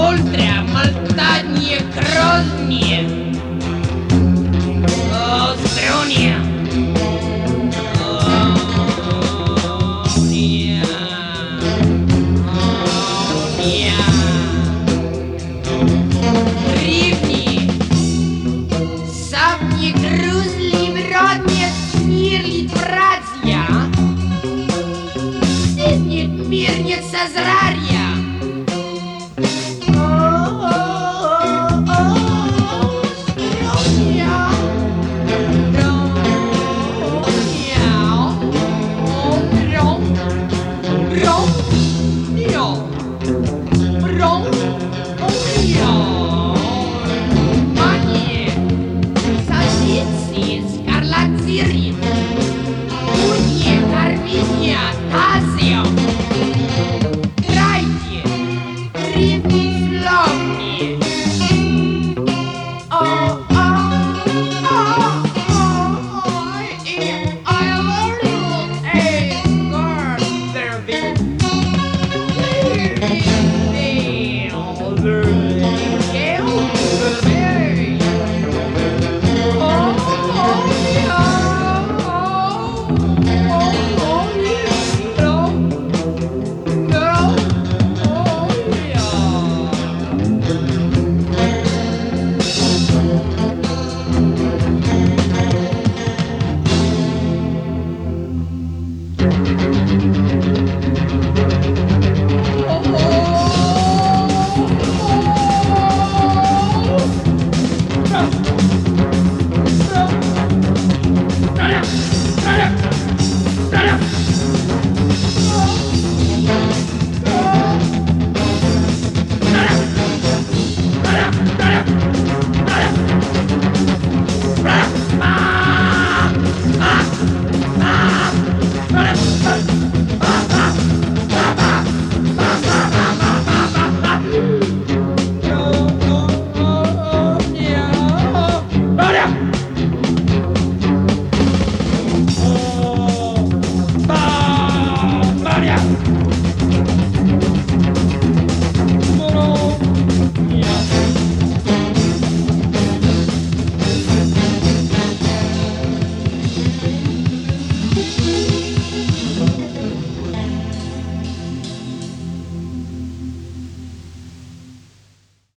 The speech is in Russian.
oltre montagne cronie. Oh, Streonia. Oh, yeah. Oh, yeah. Рівні, братья. Сисніть мирніця.